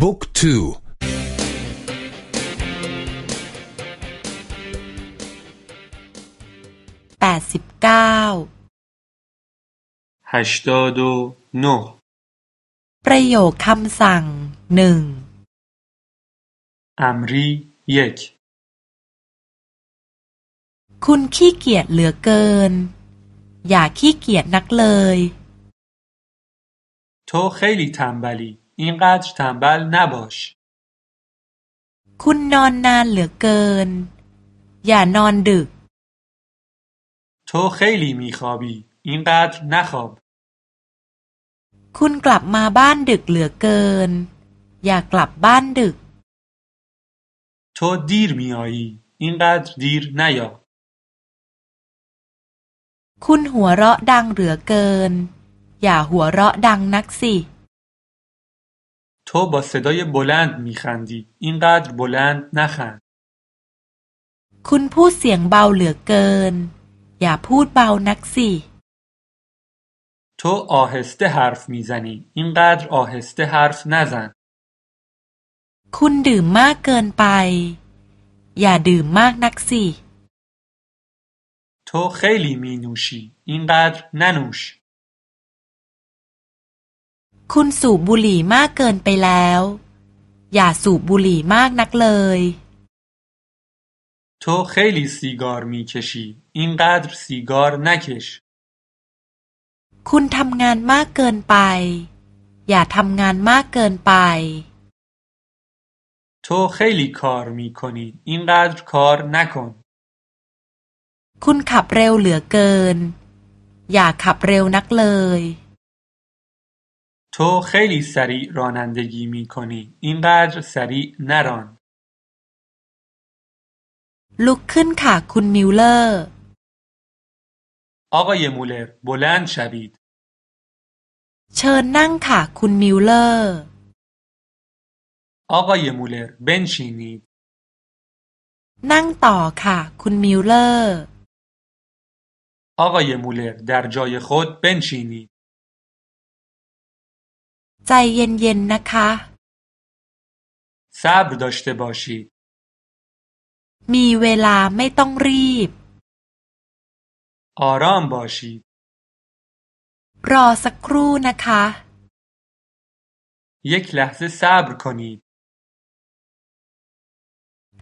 บุ๊กทูแปดสิบเก้าฮัชตอดูโนประโยคคำสั่งหนึ่งอัมรีเยกคุณขี้เกียจเหลือเกิน อย่าขี้เกียจนักเลย โทเขลิทัมบาลี اینقدر تنبل نباش คุณนอนนานเหลือเกิน อย่านอนดึก تو خیلی میخوابی اینقدر نخواب คุณกลับมาบ้านดึกเหลือเกิน อย่ากลับบ้านดึก تو دیر میایی اینقدر دیر نیا คุณหัวเราะดังเหลือเกิน อย่าหัวเราะดังนักสิ تو با صدای بلند میخندی اینقدر بلند نخند คุณพูดเสียงเบาเหลือเกิน อย่าพูดเบานักสิ تو آهسته حرف میزنی اینقدر آهسته حرف نزن คุณดื่มมากเกินไป อย่าดื่มมากนักสิ تو خیلی می نوشی اینقدر ننوش คุณสูบบุหรี่มากเกินไปแล้ว อย่าสูบบุหรี่มากนักเลย تو خیلی سیگار میکشی اینقدر سیگار نکش คุณทำงานมากเกินไป อย่าทำงานมากเกินไป تو خیلی کار میکنی اینقدر کار نکن คุณขับเร็วเหลือเกิน อย่าขับเร็วนักเลย تو خیلی سریع رانندگی میکنی اینقدر سریع نران ลุกขึ้นค่ะคุณมิลเลอร์ آقای مولر بلند شوید เชิญนั่งค่ะคุณมิลเลอร์ آقای مولر بنشینید นั่งต่อค่ะคุณมิลเลอร์ آقای مولر در جای خود بنشینید ใจเย็นๆนะคะ صبر داشته باشید มีเวลาไม่ต้องรีบ آرام باشید รอสักครู่นะคะ یک لحظه صبر کنید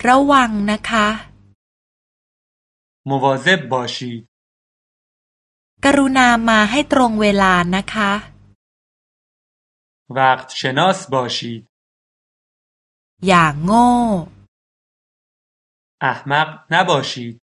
ระวังนะคะ مواظب باشید กรุณามาให้ตรงเวลานะคะ وقت شناس باشید. یا نگو. احمق نباشید.